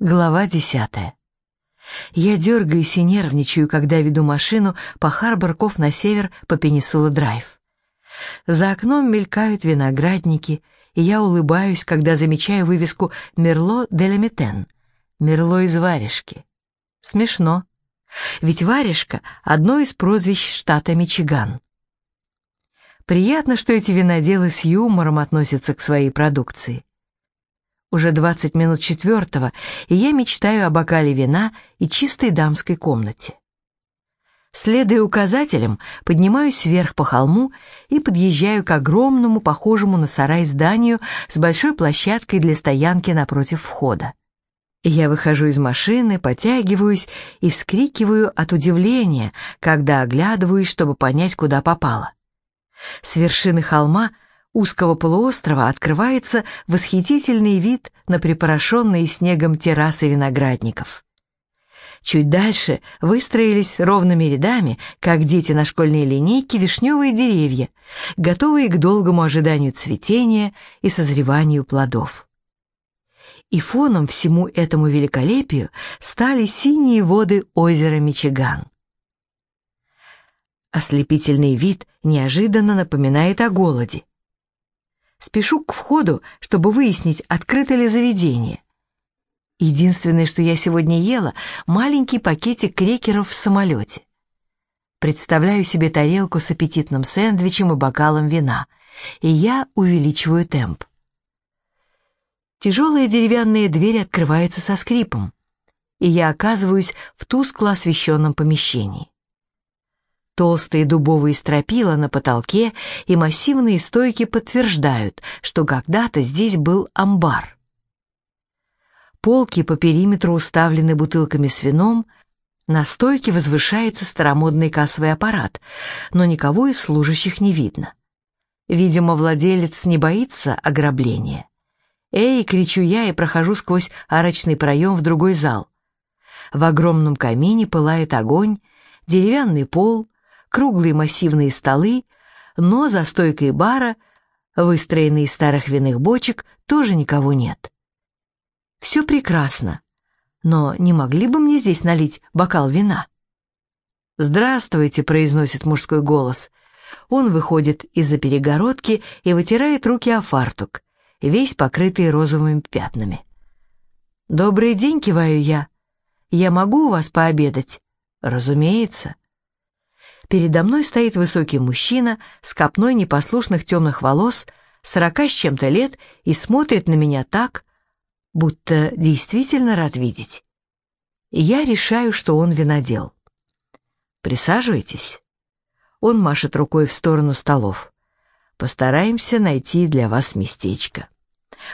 Глава десятая. Я дергаюсь и нервничаю, когда веду машину по Харборков на север по Пенисула-драйв. За окном мелькают виноградники, и я улыбаюсь, когда замечаю вывеску «Мерло де Ламетен» — «Мерло из варежки». Смешно. Ведь варежка — одно из прозвищ штата Мичиган. Приятно, что эти виноделы с юмором относятся к своей продукции. Уже 20 минут четвертого, и я мечтаю о бокале вина и чистой дамской комнате. Следуя указателям, поднимаюсь вверх по холму и подъезжаю к огромному, похожему на сарай зданию с большой площадкой для стоянки напротив входа. Я выхожу из машины, потягиваюсь и вскрикиваю от удивления, когда оглядываюсь, чтобы понять, куда попало. С вершины холма – узкого полуострова открывается восхитительный вид на припорошенные снегом террасы виноградников. Чуть дальше выстроились ровными рядами, как дети на школьной линейке, вишневые деревья, готовые к долгому ожиданию цветения и созреванию плодов. И фоном всему этому великолепию стали синие воды озера Мичиган. Ослепительный вид неожиданно напоминает о голоде. Спешу к входу, чтобы выяснить, открыто ли заведение. Единственное, что я сегодня ела, маленький пакетик крекеров в самолете. Представляю себе тарелку с аппетитным сэндвичем и бокалом вина, и я увеличиваю темп. Тяжелая деревянная дверь открывается со скрипом, и я оказываюсь в тускло освещенном помещении. Толстые дубовые стропила на потолке и массивные стойки подтверждают, что когда-то здесь был амбар. Полки по периметру уставлены бутылками с вином, на стойке возвышается старомодный кассовый аппарат, но никого из служащих не видно. Видимо, владелец не боится ограбления. «Эй!» — кричу я и прохожу сквозь арочный проем в другой зал. В огромном камине пылает огонь, деревянный пол, круглые массивные столы, но за стойкой бара, выстроенной из старых винных бочек, тоже никого нет. Все прекрасно, но не могли бы мне здесь налить бокал вина? «Здравствуйте», — произносит мужской голос. Он выходит из-за перегородки и вытирает руки о фартук, весь покрытый розовыми пятнами. «Добрый день», — киваю я. «Я могу у вас пообедать?» «Разумеется». Передо мной стоит высокий мужчина с копной непослушных темных волос, сорока с чем-то лет, и смотрит на меня так, будто действительно рад видеть. И я решаю, что он винодел. Присаживайтесь. Он машет рукой в сторону столов. Постараемся найти для вас местечко.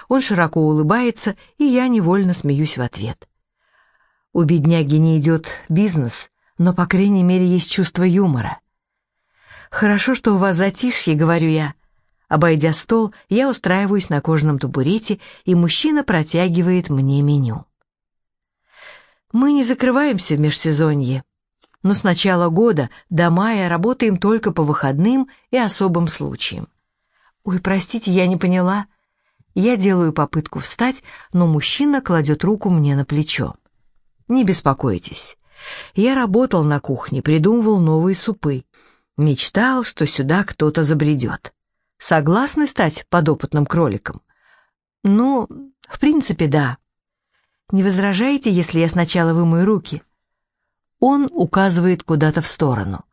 Он широко улыбается, и я невольно смеюсь в ответ. У бедняги не идет бизнес, но, по крайней мере, есть чувство юмора. «Хорошо, что у вас затишье», — говорю я. Обойдя стол, я устраиваюсь на кожаном табурете, и мужчина протягивает мне меню. Мы не закрываемся в межсезонье, но с начала года до мая работаем только по выходным и особым случаям. Ой, простите, я не поняла. Я делаю попытку встать, но мужчина кладет руку мне на плечо. Не беспокойтесь. Я работал на кухне, придумывал новые супы. Мечтал, что сюда кто-то забредет. Согласны стать подопытным кроликом? Ну, в принципе, да. Не возражаете, если я сначала вымою руки? Он указывает куда-то в сторону.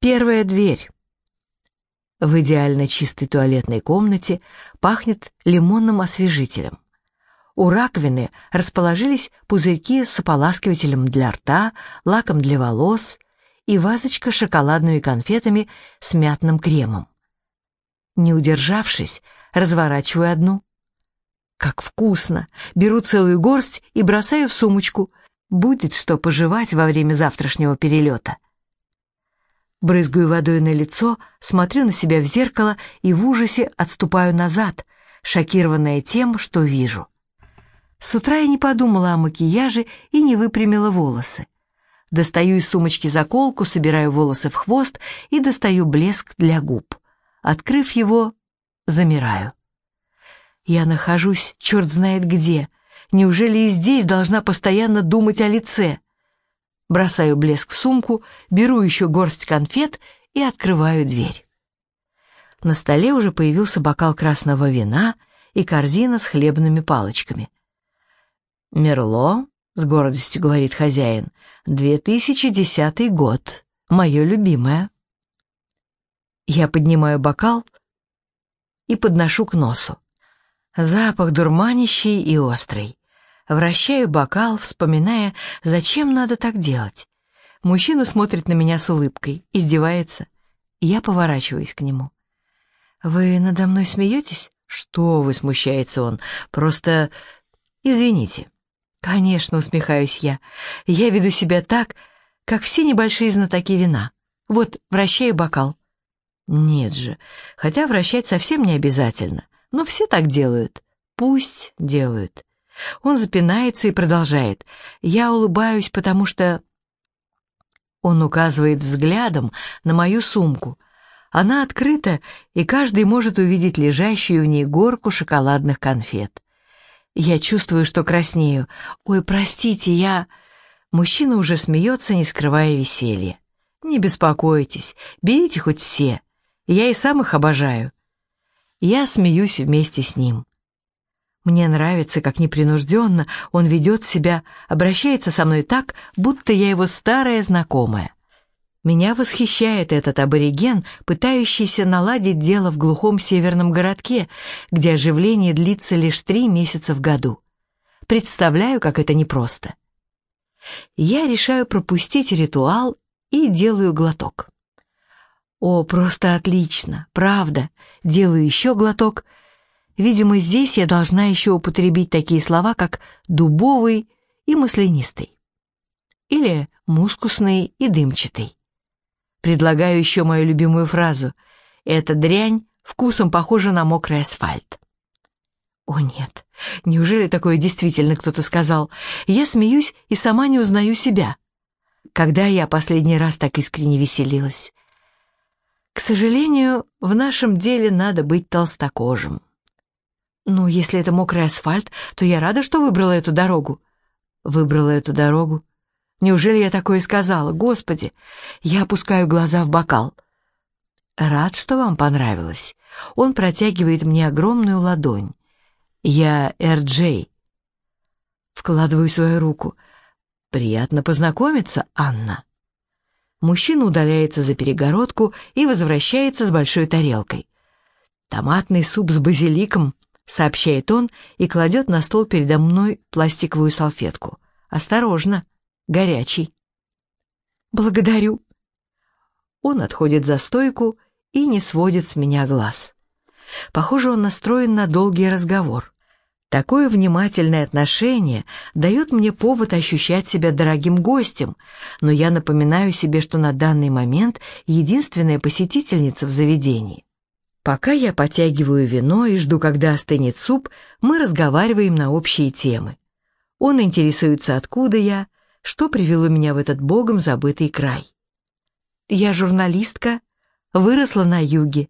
Первая дверь. В идеально чистой туалетной комнате пахнет лимонным освежителем. У раковины расположились пузырьки с ополаскивателем для рта, лаком для волос и вазочка с шоколадными конфетами с мятным кремом. Не удержавшись, разворачиваю одну. Как вкусно! Беру целую горсть и бросаю в сумочку. Будет что пожевать во время завтрашнего перелета. Брызгаю водой на лицо, смотрю на себя в зеркало и в ужасе отступаю назад, шокированная тем, что вижу. С утра я не подумала о макияже и не выпрямила волосы. Достаю из сумочки заколку, собираю волосы в хвост и достаю блеск для губ. Открыв его, замираю. Я нахожусь черт знает где, Неужели и здесь должна постоянно думать о лице? Бросаю блеск в сумку, беру еще горсть конфет и открываю дверь. На столе уже появился бокал красного вина и корзина с хлебными палочками. «Мерло», — с гордостью говорит хозяин, — «2010 год, мое любимое». Я поднимаю бокал и подношу к носу. Запах дурманящий и острый. Вращаю бокал, вспоминая, зачем надо так делать. Мужчина смотрит на меня с улыбкой, издевается. Я поворачиваюсь к нему. «Вы надо мной смеетесь?» «Что вы?» — смущается он. «Просто... извините». «Конечно», — усмехаюсь я. «Я веду себя так, как все небольшие знатоки вина. Вот, вращаю бокал». «Нет же, хотя вращать совсем не обязательно. Но все так делают. Пусть делают». Он запинается и продолжает. Я улыбаюсь, потому что... Он указывает взглядом на мою сумку. Она открыта, и каждый может увидеть лежащую в ней горку шоколадных конфет. Я чувствую, что краснею. «Ой, простите, я...» Мужчина уже смеется, не скрывая веселья. «Не беспокойтесь, берите хоть все. Я и сам их обожаю». Я смеюсь вместе с ним. Мне нравится, как непринужденно он ведет себя, обращается со мной так, будто я его старая знакомая. Меня восхищает этот абориген, пытающийся наладить дело в глухом северном городке, где оживление длится лишь три месяца в году. Представляю, как это непросто. Я решаю пропустить ритуал и делаю глоток. О, просто отлично, правда. Делаю еще глоток. Видимо, здесь я должна еще употребить такие слова, как «дубовый» и «маслянистый». Или «мускусный» и «дымчатый». Предлагаю еще мою любимую фразу. Эта дрянь вкусом похожа на мокрый асфальт. О нет, неужели такое действительно кто-то сказал? Я смеюсь и сама не узнаю себя. Когда я последний раз так искренне веселилась? К сожалению, в нашем деле надо быть толстокожим. Ну, если это мокрый асфальт, то я рада, что выбрала эту дорогу. Выбрала эту дорогу. Неужели я такое сказала? Господи! Я опускаю глаза в бокал. Рад, что вам понравилось. Он протягивает мне огромную ладонь. Я Эр-Джей. Вкладываю свою руку. Приятно познакомиться, Анна. Мужчина удаляется за перегородку и возвращается с большой тарелкой. «Томатный суп с базиликом», — сообщает он и кладет на стол передо мной пластиковую салфетку. «Осторожно!» Горячий. Благодарю. Он отходит за стойку и не сводит с меня глаз. Похоже, он настроен на долгий разговор. Такое внимательное отношение дает мне повод ощущать себя дорогим гостем, но я напоминаю себе, что на данный момент единственная посетительница в заведении. Пока я потягиваю вино и жду, когда остынет суп, мы разговариваем на общие темы. Он интересуется, откуда я, что привело меня в этот богом забытый край. Я журналистка, выросла на юге,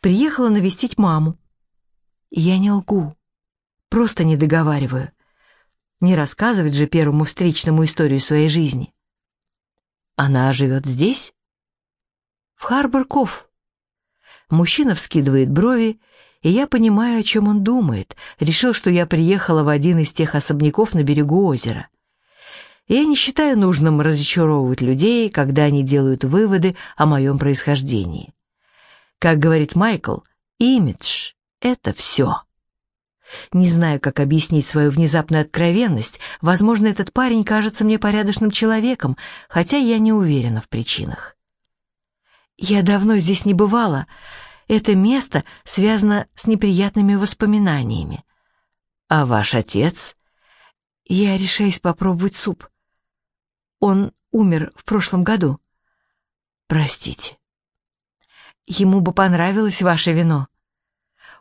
приехала навестить маму. Я не лгу, просто не договариваю. Не рассказывать же первому встречному историю своей жизни. Она живет здесь? В Харбор-Ков. Мужчина вскидывает брови, и я понимаю, о чем он думает. Решил, что я приехала в один из тех особняков на берегу озера. Я не считаю нужным разочаровывать людей, когда они делают выводы о моем происхождении. Как говорит Майкл, имидж — это все. Не знаю, как объяснить свою внезапную откровенность. Возможно, этот парень кажется мне порядочным человеком, хотя я не уверена в причинах. Я давно здесь не бывала. Это место связано с неприятными воспоминаниями. А ваш отец? Я решаюсь попробовать суп. Он умер в прошлом году. Простите. Ему бы понравилось ваше вино.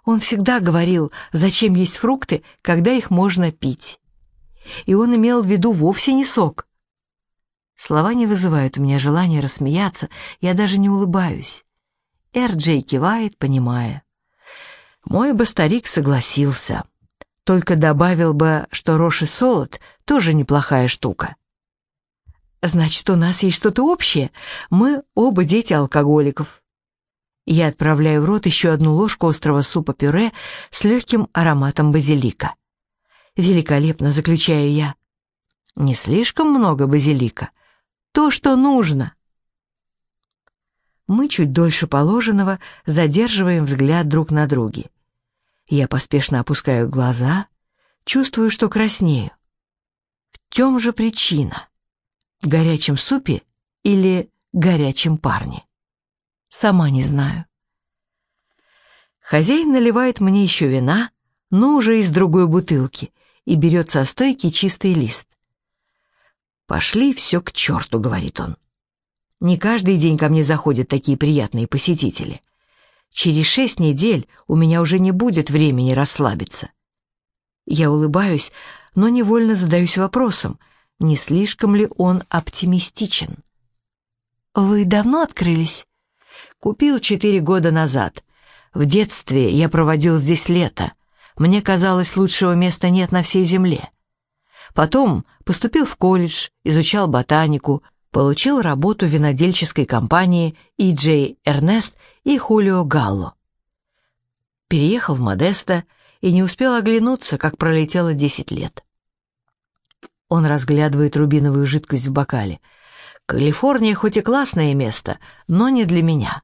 Он всегда говорил, зачем есть фрукты, когда их можно пить. И он имел в виду вовсе не сок. Слова не вызывают у меня желания рассмеяться, я даже не улыбаюсь. Эр-Джей кивает, понимая. Мой бы старик согласился. Только добавил бы, что рожь и солод тоже неплохая штука. Значит, у нас есть что-то общее. Мы оба дети алкоголиков. Я отправляю в рот еще одну ложку острого супа-пюре с легким ароматом базилика. Великолепно, заключаю я. Не слишком много базилика. То, что нужно. Мы чуть дольше положенного задерживаем взгляд друг на друге. Я поспешно опускаю глаза, чувствую, что краснею. В чем же причина? В горячем супе или горячем парне? Сама не знаю. Хозяин наливает мне еще вина, но уже из другой бутылки, и берет со стойки чистый лист. «Пошли все к черту», — говорит он. «Не каждый день ко мне заходят такие приятные посетители. Через шесть недель у меня уже не будет времени расслабиться». Я улыбаюсь, но невольно задаюсь вопросом, не слишком ли он оптимистичен. «Вы давно открылись?» «Купил четыре года назад. В детстве я проводил здесь лето. Мне казалось, лучшего места нет на всей земле. Потом поступил в колледж, изучал ботанику, получил работу винодельческой компании E.J. Эрнест и Хулио Галло. Переехал в Модесто и не успел оглянуться, как пролетело 10 лет. Он разглядывает рубиновую жидкость в бокале. Калифорния хоть и классное место, но не для меня.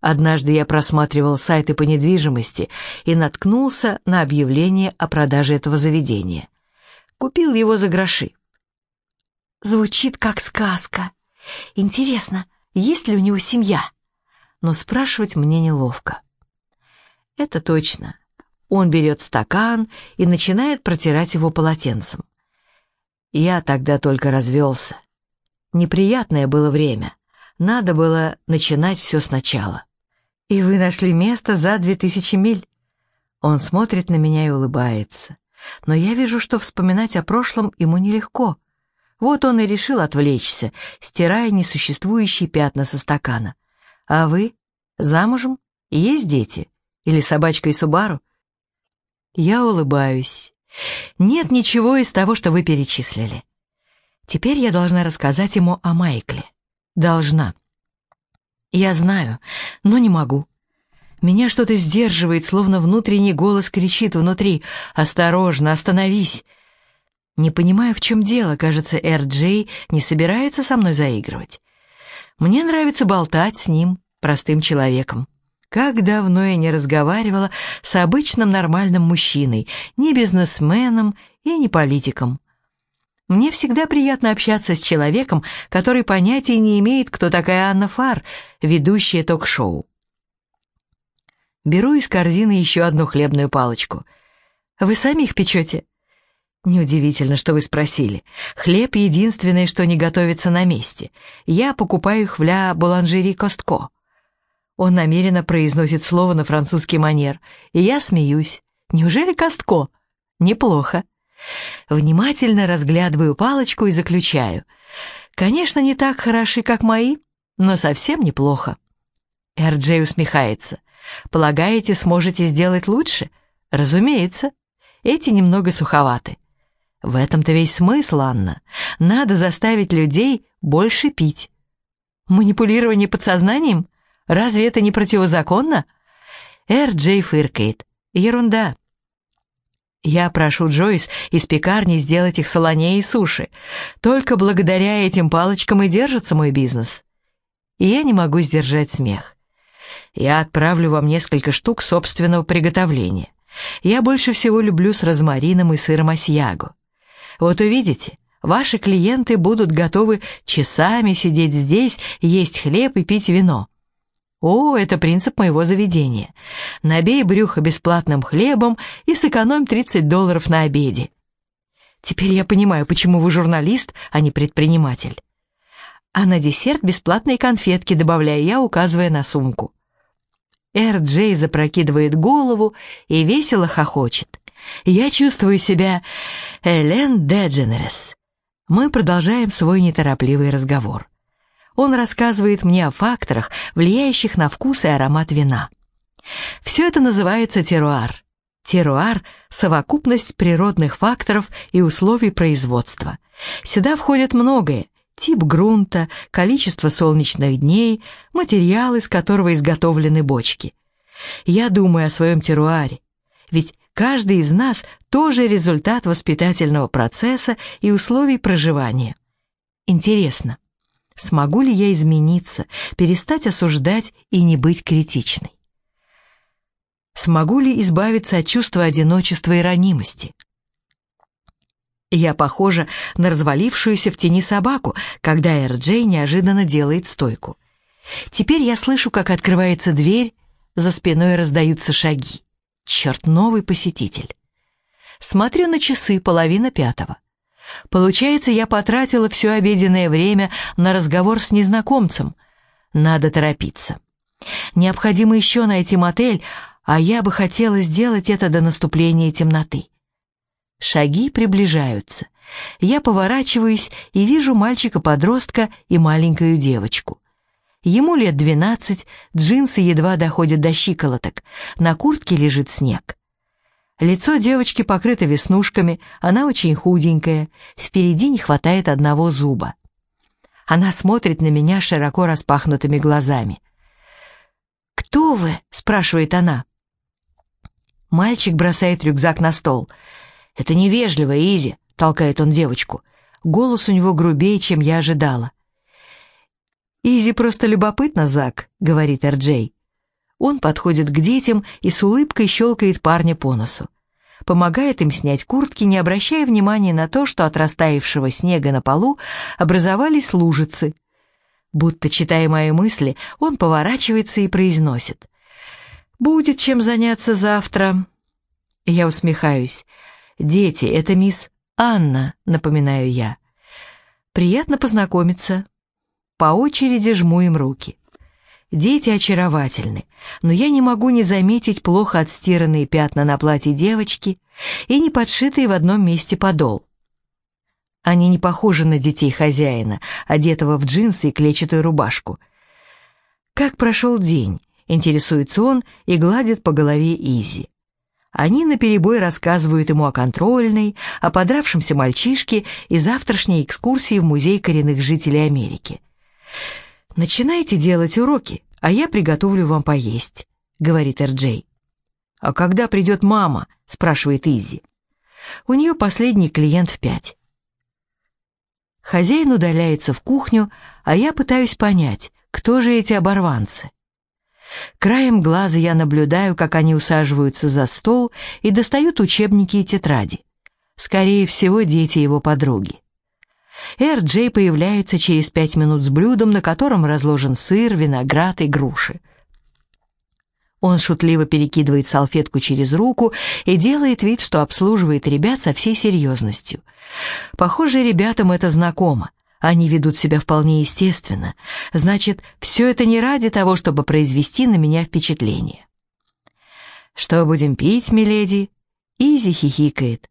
Однажды я просматривал сайты по недвижимости и наткнулся на объявление о продаже этого заведения. Купил его за гроши. Звучит как сказка. Интересно, есть ли у него семья? Но спрашивать мне неловко. Это точно. Он берет стакан и начинает протирать его полотенцем. Я тогда только развелся. Неприятное было время. Надо было начинать все сначала. «И вы нашли место за две тысячи миль?» Он смотрит на меня и улыбается. Но я вижу, что вспоминать о прошлом ему нелегко. Вот он и решил отвлечься, стирая несуществующие пятна со стакана. «А вы? Замужем? Есть дети? Или собачка и Субару?» Я улыбаюсь. «Нет ничего из того, что вы перечислили. Теперь я должна рассказать ему о Майкле. Должна. Я знаю, но не могу. Меня что-то сдерживает, словно внутренний голос кричит внутри «Осторожно, остановись!» Не понимаю, в чем дело, кажется, Эр-Джей не собирается со мной заигрывать. Мне нравится болтать с ним, простым человеком. Как давно я не разговаривала с обычным нормальным мужчиной, не бизнесменом и не политиком. Мне всегда приятно общаться с человеком, который понятия не имеет, кто такая Анна Фар, ведущая ток-шоу. Беру из корзины еще одну хлебную палочку. Вы сами их печете? Неудивительно, что вы спросили. Хлеб — единственное, что не готовится на месте. Я покупаю их в ля Буланжери Костко. Он намеренно произносит слово на французский манер, и я смеюсь. Неужели Костко? Неплохо. Внимательно разглядываю палочку и заключаю. Конечно, не так хороши, как мои, но совсем неплохо. Эрджей усмехается. Полагаете, сможете сделать лучше? Разумеется. Эти немного суховаты. В этом-то весь смысл, Анна. Надо заставить людей больше пить. Манипулирование подсознанием? Разве это не противозаконно? Эр-Джей фыркает. Ерунда. Я прошу Джойс из пекарни сделать их солонее и суши. Только благодаря этим палочкам и держится мой бизнес. И я не могу сдержать смех. Я отправлю вам несколько штук собственного приготовления. Я больше всего люблю с розмарином и сыром асьяго. Вот увидите, ваши клиенты будут готовы часами сидеть здесь, есть хлеб и пить вино. О, это принцип моего заведения. Набей брюхо бесплатным хлебом и сэкономь 30 долларов на обеде. Теперь я понимаю, почему вы журналист, а не предприниматель. А на десерт бесплатные конфетки, добавляю я, указывая на сумку. Эр Джей запрокидывает голову и весело хохочет. Я чувствую себя Элен Дедженерес. Мы продолжаем свой неторопливый разговор. Он рассказывает мне о факторах, влияющих на вкус и аромат вина. Все это называется теруар. Теруар – совокупность природных факторов и условий производства. Сюда входит многое – тип грунта, количество солнечных дней, материал, из которого изготовлены бочки. Я думаю о своем теруаре, ведь каждый из нас тоже результат воспитательного процесса и условий проживания. Интересно, смогу ли я измениться, перестать осуждать и не быть критичной? Смогу ли избавиться от чувства одиночества и ранимости? Я похожа на развалившуюся в тени собаку, когда Эр-Джей неожиданно делает стойку. Теперь я слышу, как открывается дверь, за спиной раздаются шаги. Черт, новый посетитель. Смотрю на часы, половина пятого. Получается, я потратила все обеденное время на разговор с незнакомцем. Надо торопиться. Необходимо еще найти мотель, а я бы хотела сделать это до наступления темноты. Шаги приближаются. Я поворачиваюсь и вижу мальчика-подростка и маленькую девочку. Ему лет двенадцать, джинсы едва доходят до щиколоток, на куртке лежит снег. Лицо девочки покрыто веснушками, она очень худенькая, впереди не хватает одного зуба. Она смотрит на меня широко распахнутыми глазами. «Кто вы?» — спрашивает она. Мальчик бросает рюкзак на стол. «Это невежливо, Изи», — толкает он девочку. Голос у него грубее, чем я ожидала. «Изи просто любопытно, Зак», — говорит Эрджей. Он подходит к детям и с улыбкой щелкает парня по носу. Помогает им снять куртки, не обращая внимания на то, что от растаявшего снега на полу образовались лужицы. Будто читая мои мысли, он поворачивается и произносит. Будет чем заняться завтра. Я усмехаюсь. Дети, это мисс Анна, напоминаю я. Приятно познакомиться. По очереди жму им руки. Дети очаровательны, но я не могу не заметить плохо отстиранные пятна на платье девочки и не подшитый в одном месте подол. Они не похожи на детей хозяина, одетого в джинсы и клетчатую рубашку. Как прошел день? Интересуется он и гладит по голове Изи. Они наперебой рассказывают ему о контрольной, о подравшемся мальчишке и завтрашней экскурсии в музей коренных жителей Америки. «Начинайте делать уроки, а я приготовлю вам поесть», — говорит Эрджей. «А когда придет мама?» — спрашивает Изи. У нее последний клиент в пять. Хозяин удаляется в кухню, а я пытаюсь понять, кто же эти оборванцы. Краем глаза я наблюдаю, как они усаживаются за стол и достают учебники и тетради. Скорее всего, дети его подруги. Эр Джей появляется через пять минут с блюдом, на котором разложен сыр, виноград и груши. Он шутливо перекидывает салфетку через руку и делает вид, что обслуживает ребят со всей серьезностью. Похоже, ребятам это знакомо. Они ведут себя вполне естественно. Значит, все это не ради того, чтобы произвести на меня впечатление. «Что будем пить, миледи?» Изи хихикает.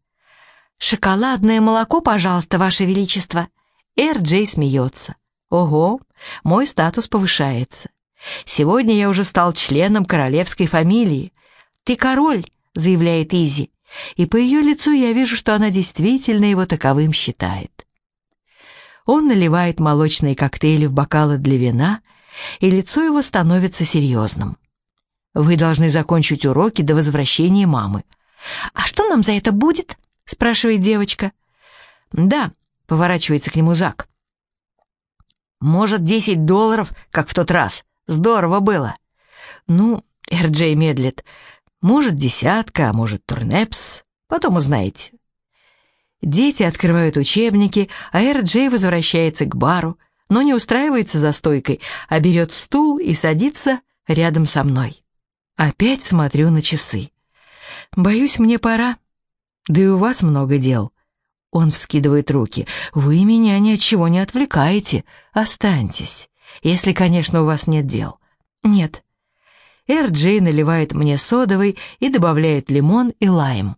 «Шоколадное молоко, пожалуйста, ваше величество». Эр Джей смеется. «Ого, мой статус повышается. Сегодня я уже стал членом королевской фамилии. Ты король», — заявляет Изи, и по ее лицу я вижу, что она действительно его таковым считает. Он наливает молочные коктейли в бокалы для вина, и лицо его становится серьезным. «Вы должны закончить уроки до возвращения мамы». «А что нам за это будет?» — спрашивает девочка. «Да», — поворачивается к нему Зак. «Может, десять долларов, как в тот раз. Здорово было». «Ну, Эрджей медлит. Может, десятка, а может, турнепс. Потом узнаете. Дети открывают учебники, а Эр-Джей возвращается к бару, но не устраивается за стойкой, а берет стул и садится рядом со мной. Опять смотрю на часы. Боюсь, мне пора. Да и у вас много дел. Он вскидывает руки. Вы меня ни от чего не отвлекаете. Останьтесь. Если, конечно, у вас нет дел. Нет. Эр-Джей наливает мне содовый и добавляет лимон и лайм.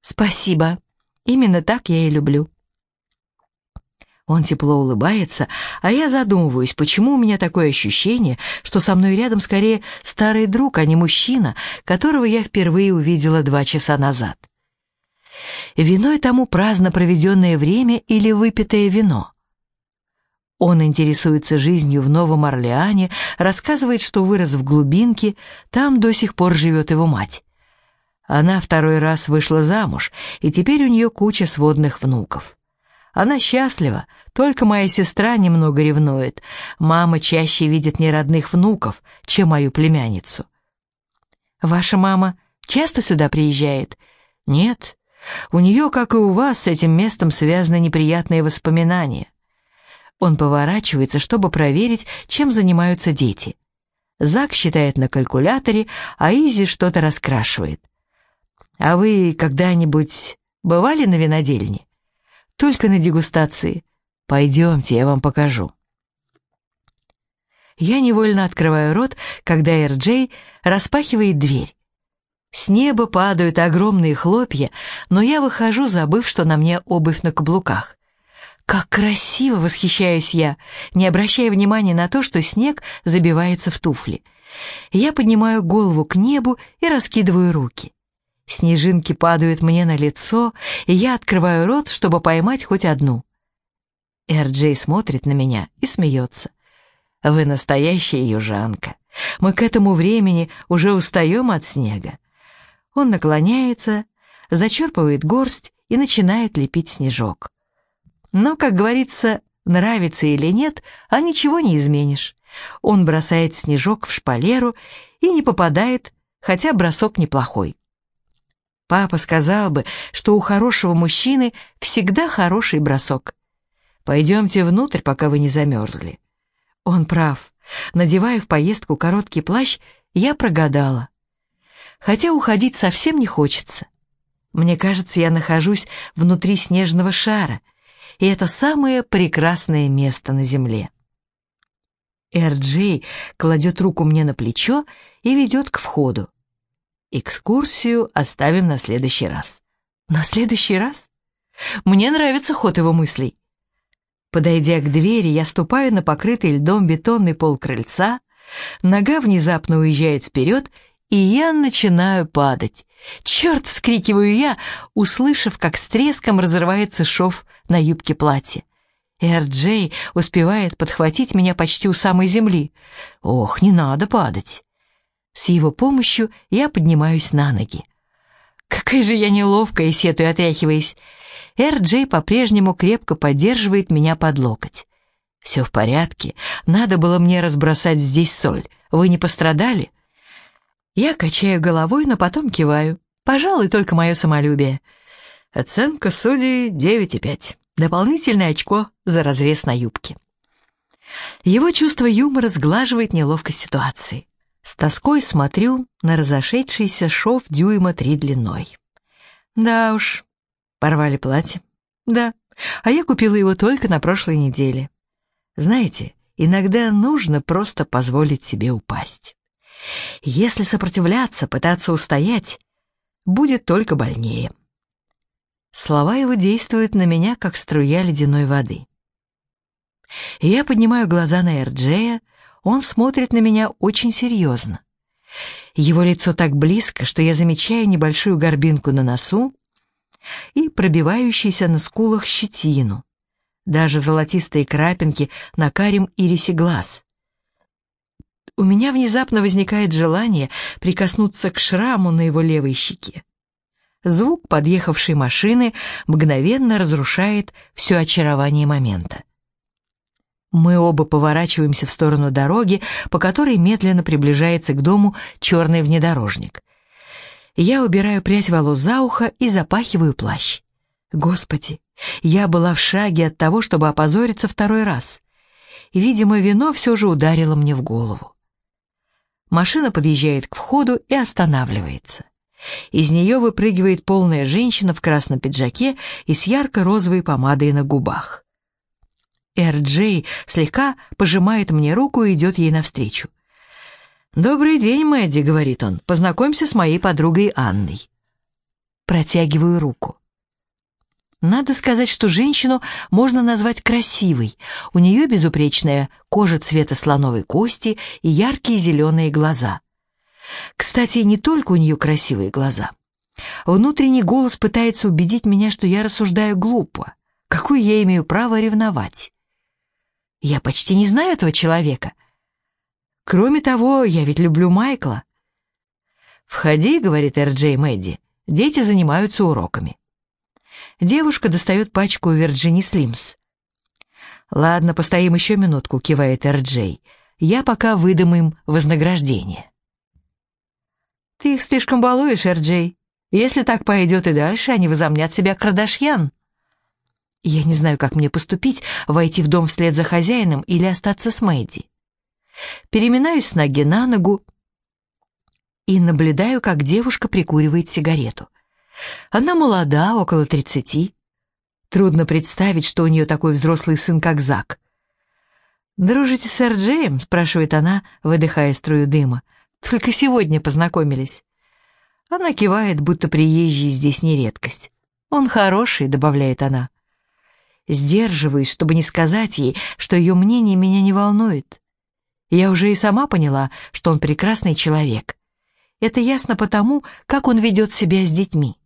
Спасибо. Именно так я и люблю. Он тепло улыбается, а я задумываюсь, почему у меня такое ощущение, что со мной рядом скорее старый друг, а не мужчина, которого я впервые увидела два часа назад. Виной тому праздно проведенное время или выпитое вино. Он интересуется жизнью в Новом Орлеане, рассказывает, что вырос в глубинке, там до сих пор живет его мать. Она второй раз вышла замуж, и теперь у нее куча сводных внуков. Она счастлива, только моя сестра немного ревнует. Мама чаще видит неродных внуков, чем мою племянницу. Ваша мама часто сюда приезжает? Нет. У нее, как и у вас, с этим местом связаны неприятные воспоминания. Он поворачивается, чтобы проверить, чем занимаются дети. Зак считает на калькуляторе, а Изи что-то раскрашивает. А вы когда-нибудь бывали на винодельне? Только на дегустации. Пойдемте, я вам покажу. Я невольно открываю рот, когда Эр-Джей распахивает дверь. С неба падают огромные хлопья, но я выхожу, забыв, что на мне обувь на каблуках. Как красиво восхищаюсь я, не обращая внимания на то, что снег забивается в туфли. Я поднимаю голову к небу и раскидываю руки. Снежинки падают мне на лицо, и я открываю рот, чтобы поймать хоть одну. Эр-Джей смотрит на меня и смеется. «Вы настоящая южанка. Мы к этому времени уже устаем от снега». Он наклоняется, зачерпывает горсть и начинает лепить снежок. Но, как говорится, нравится или нет, а ничего не изменишь. Он бросает снежок в шпалеру и не попадает, хотя бросок неплохой. Папа сказал бы, что у хорошего мужчины всегда хороший бросок. Пойдемте внутрь, пока вы не замерзли. Он прав. Надевая в поездку короткий плащ, я прогадала. Хотя уходить совсем не хочется. Мне кажется, я нахожусь внутри снежного шара, и это самое прекрасное место на земле. Эр-Джей кладет руку мне на плечо и ведет к входу. Экскурсию оставим на следующий раз. На следующий раз? Мне нравится ход его мыслей. Подойдя к двери, я ступаю на покрытый льдом бетонный пол крыльца, нога внезапно уезжает вперед, и я начинаю падать. «Черт!» — вскрикиваю я, услышав, как с треском разрывается шов на юбке платья. Эр-Джей успевает подхватить меня почти у самой земли. «Ох, не надо падать!» С его помощью я поднимаюсь на ноги. Какая же я неловкая, сетую, отряхиваясь. Эр-Джей по-прежнему крепко поддерживает меня под локоть. «Все в порядке. Надо было мне разбросать здесь соль. Вы не пострадали?» Я качаю головой, но потом киваю. Пожалуй, только мое самолюбие. Оценка судей 9,5. Дополнительное очко за разрез на юбке. Его чувство юмора сглаживает неловкость ситуации. С тоской смотрю на разошедшийся шов дюйма три длиной. Да уж, порвали платье. Да, а я купила его только на прошлой неделе. Знаете, иногда нужно просто позволить себе упасть. Если сопротивляться, пытаться устоять, будет только больнее. Слова его действуют на меня, как струя ледяной воды. Я поднимаю глаза на Эрджея, он смотрит на меня очень серьезно. Его лицо так близко, что я замечаю небольшую горбинку на носу и пробивающуюся на скулах щетину, даже золотистые крапинки на карем ирисе глаз. У меня внезапно возникает желание прикоснуться к шраму на его левой щеке. Звук подъехавшей машины мгновенно разрушает все очарование момента. Мы оба поворачиваемся в сторону дороги, по которой медленно приближается к дому черный внедорожник. Я убираю прядь волос за ухо и запахиваю плащ. Господи, я была в шаге от того, чтобы опозориться второй раз. Видимо, вино все же ударило мне в голову. Машина подъезжает к входу и останавливается. Из нее выпрыгивает полная женщина в красном пиджаке и с ярко-розовой помадой на губах. Эр-Джей слегка пожимает мне руку и идет ей навстречу. «Добрый день, Мэдди», — говорит он, — «познакомься с моей подругой Анной». Протягиваю руку. Надо сказать, что женщину можно назвать красивой. У нее безупречная кожа цвета слоновой кости и яркие зеленые глаза. Кстати, не только у нее красивые глаза. Внутренний голос пытается убедить меня, что я рассуждаю глупо. Какое я имею право ревновать? Я почти не знаю этого человека. Кроме того, я ведь люблю Майкла. «Входи», — говорит Эр-Джей Мэдди, — «дети занимаются уроками». Девушка достает пачку Вирджини Слимс. «Ладно, постоим еще минутку», — кивает Эр-Джей. «Я пока выдам им вознаграждение». «Ты их слишком балуешь, Эр-Джей. Если так пойдет и дальше, они возомнят себя Кардашьян». Я не знаю, как мне поступить, войти в дом вслед за хозяином или остаться с Мэдди. Переминаюсь с ноги на ногу и наблюдаю, как девушка прикуривает сигарету. Она молода, около тридцати. Трудно представить, что у нее такой взрослый сын, как Зак. «Дружите с Эрджеем?» — спрашивает она, выдыхая струю дыма. «Только сегодня познакомились». Она кивает, будто приезжий здесь не редкость. «Он хороший», — добавляет она. Сдерживаюсь, чтобы не сказать ей, что ее мнение меня не волнует. Я уже и сама поняла, что он прекрасный человек. Это ясно потому, как он ведет себя с детьми.